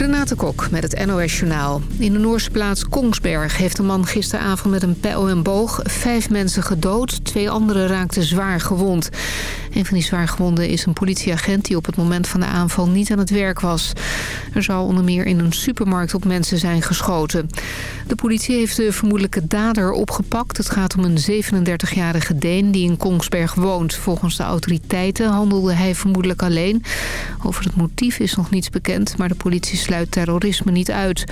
Renate Kok met het NOS Journaal. In de Noorse plaats Kongsberg heeft een man gisteravond met een pijl en boog vijf mensen gedood. Twee anderen raakten zwaar gewond. Een van die zwaargewonden is een politieagent die op het moment van de aanval niet aan het werk was. Er zou onder meer in een supermarkt op mensen zijn geschoten. De politie heeft de vermoedelijke dader opgepakt. Het gaat om een 37-jarige Deen die in Kongsberg woont. Volgens de autoriteiten handelde hij vermoedelijk alleen. Over het motief is nog niets bekend, maar de politie sluit terrorisme niet uit.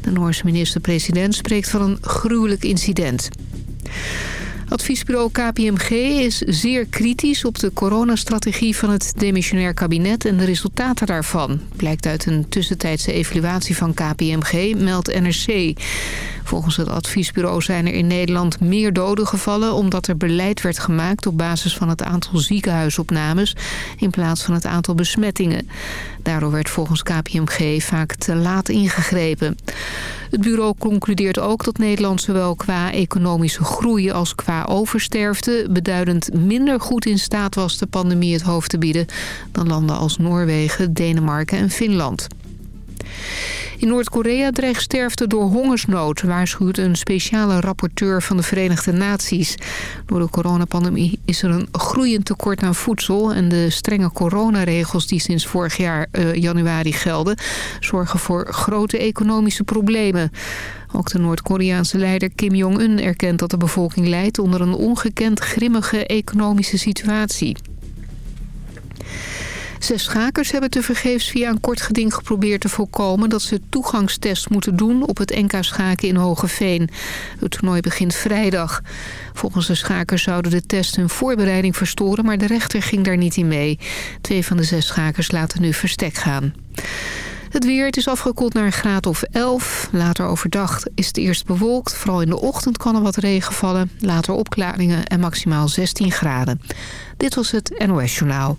De Noorse minister-president spreekt van een gruwelijk incident. Adviesbureau KPMG is zeer kritisch op de coronastrategie van het demissionair kabinet en de resultaten daarvan. Blijkt uit een tussentijdse evaluatie van KPMG, meldt NRC. Volgens het adviesbureau zijn er in Nederland meer doden gevallen... omdat er beleid werd gemaakt op basis van het aantal ziekenhuisopnames... in plaats van het aantal besmettingen. Daardoor werd volgens KPMG vaak te laat ingegrepen. Het bureau concludeert ook dat Nederland zowel qua economische groei als qua oversterfte... beduidend minder goed in staat was de pandemie het hoofd te bieden... dan landen als Noorwegen, Denemarken en Finland. In Noord-Korea dreigt sterfte door hongersnood, waarschuwt een speciale rapporteur van de Verenigde Naties. Door de coronapandemie is er een groeiend tekort aan voedsel en de strenge coronaregels die sinds vorig jaar uh, januari gelden, zorgen voor grote economische problemen. Ook de Noord-Koreaanse leider Kim Jong-un erkent dat de bevolking lijdt onder een ongekend grimmige economische situatie. Zes schakers hebben tevergeefs via een kort geding geprobeerd te voorkomen... dat ze toegangstest moeten doen op het NK Schaken in Hogeveen. Het toernooi begint vrijdag. Volgens de schakers zouden de test hun voorbereiding verstoren... maar de rechter ging daar niet in mee. Twee van de zes schakers laten nu verstek gaan. Het weer, het is afgekoeld naar een graad of 11. Later overdag is het eerst bewolkt. Vooral in de ochtend kan er wat regen vallen. Later opklaringen en maximaal 16 graden. Dit was het NOS Journaal.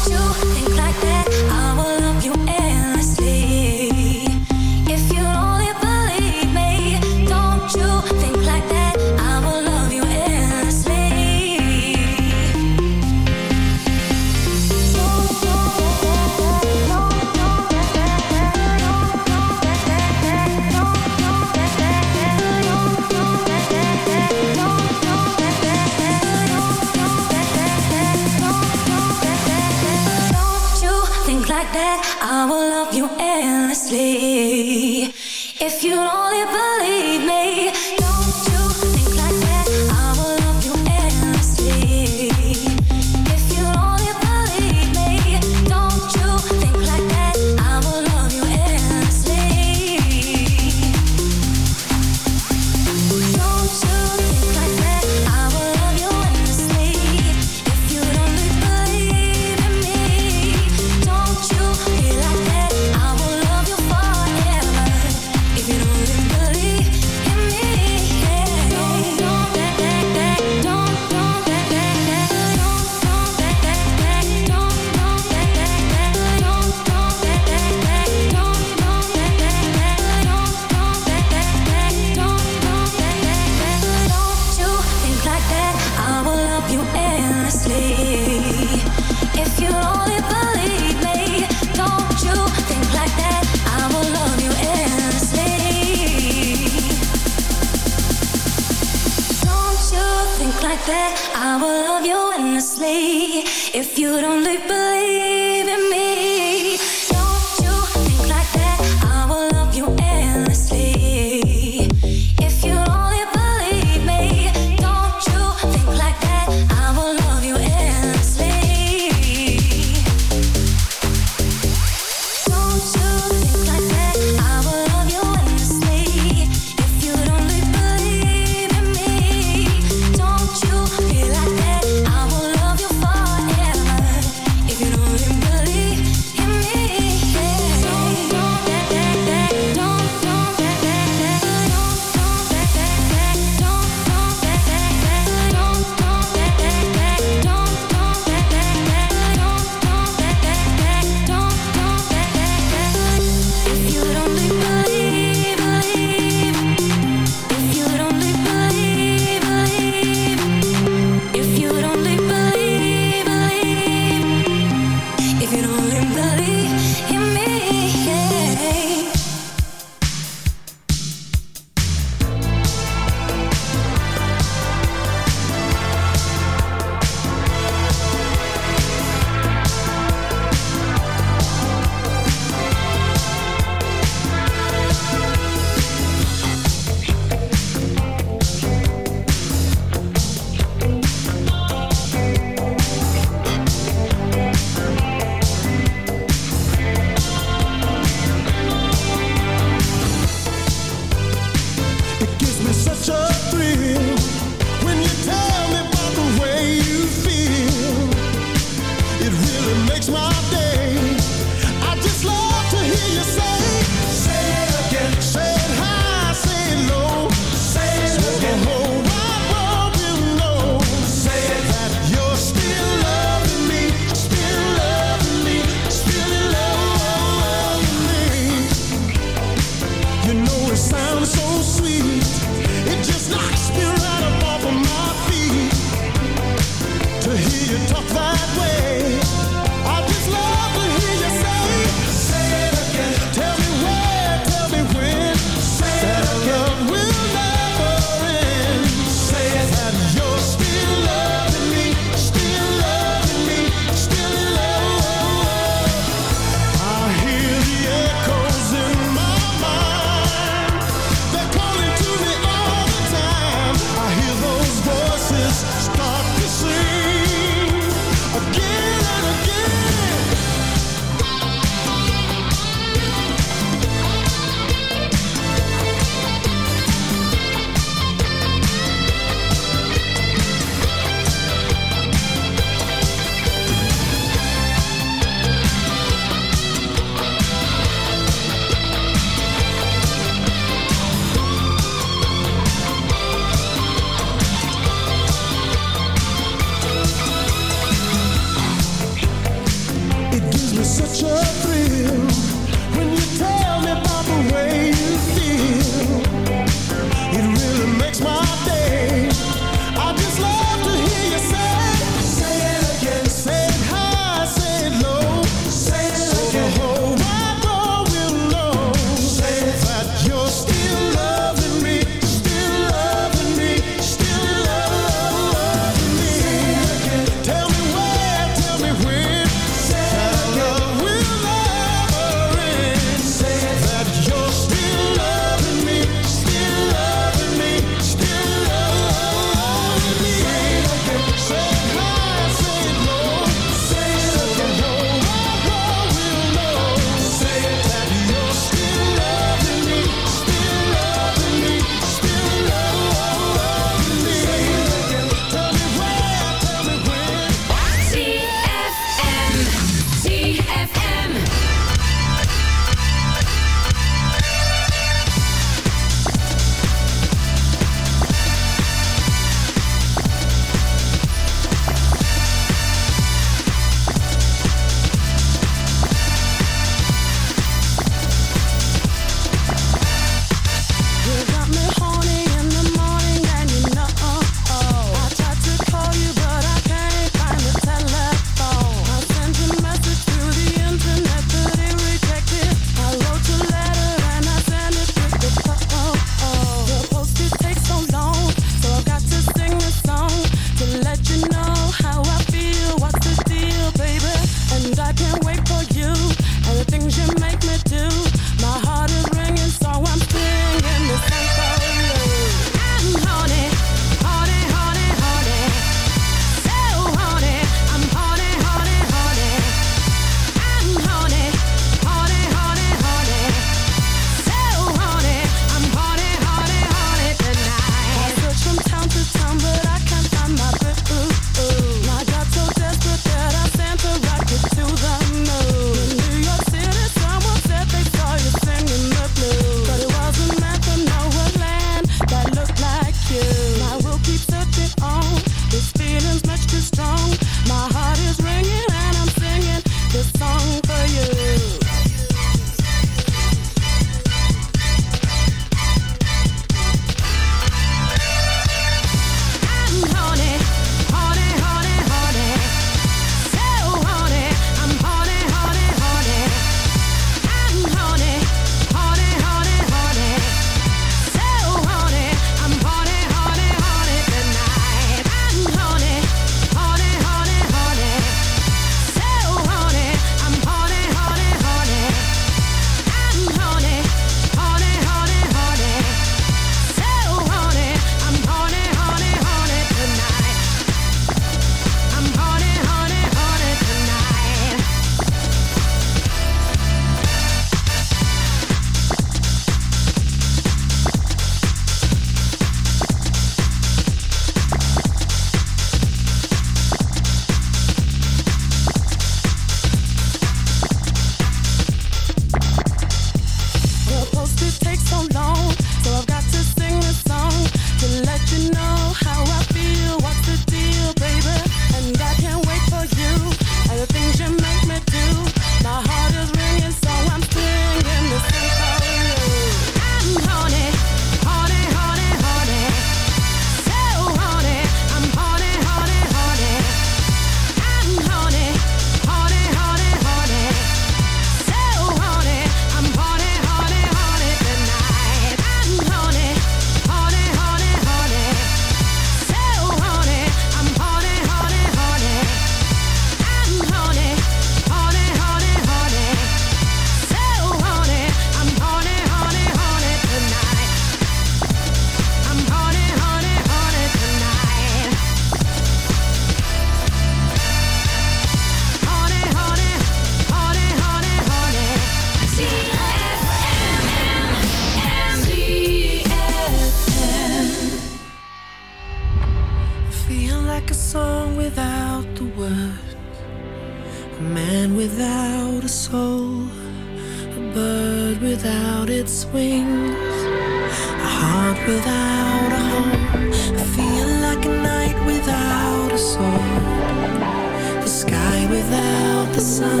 without the sun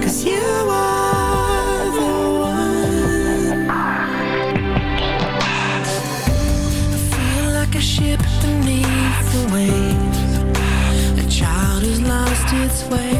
Cause you are the one. I feel like a ship beneath the waves. A child who's lost its way.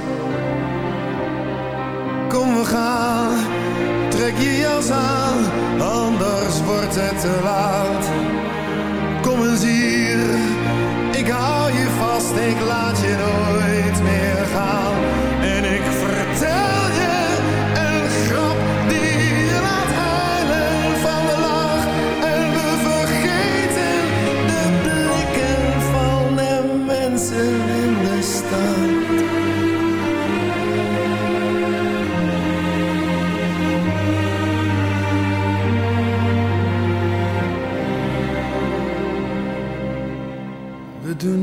te laat. Kom eens hier, ik hou je vast, ik laat je.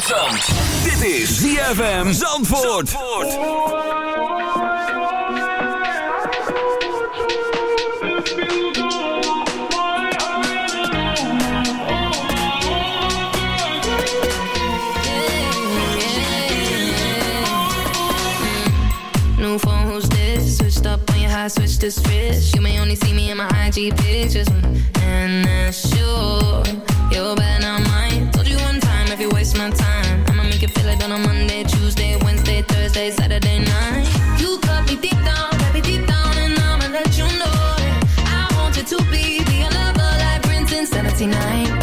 in. Dit is ZFM Zandvoort. Zandvoort. switch to switch. You may only see me in my IG pictures. Mm, and Saturday night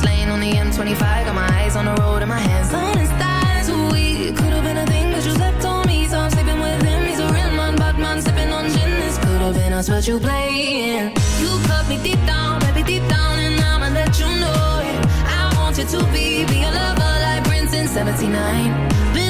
fast lane on the M25. Got my eyes on the road and my hands on his thighs. Ooh, it could have been a thing, but you slept on me, so I'm sleeping with him. He's a real man, bad man, sipping on gin. This could have been us, but you playing. You cut me deep down, baby, deep down, and I'ma let you know it. I want you to be, be a lover like Prince in 79. Been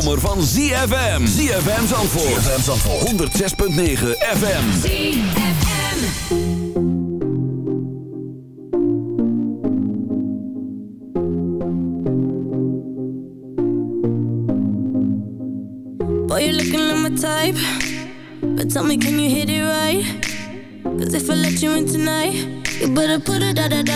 Zomer van ZFM. ZFM Zandvoort. ZFM Zandvoort. 106.9 FM. Boy, you're looking like my type. But tell me, can you hit it right? Cause if I let you in tonight, you better put it da da down, da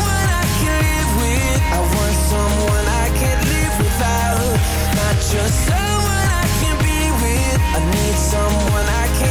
just someone I can be with. I need someone I can.